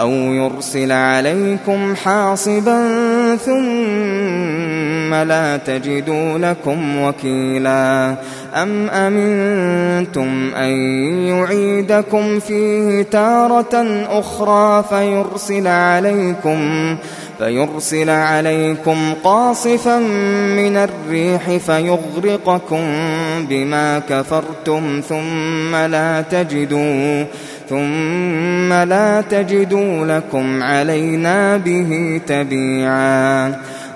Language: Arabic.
أو يرسل عليكم حاصبا ثم لا تجدوا لكم وكيلا أم أمنتم أن يعيدكم فيه تارة أخرى فيرسل عليكم فيرسل عليكم قاصفا من الريح فيغرقكم بما كفرتم ثم لا تجدوا ثم لا تجدوا لكم علينا به تبيعا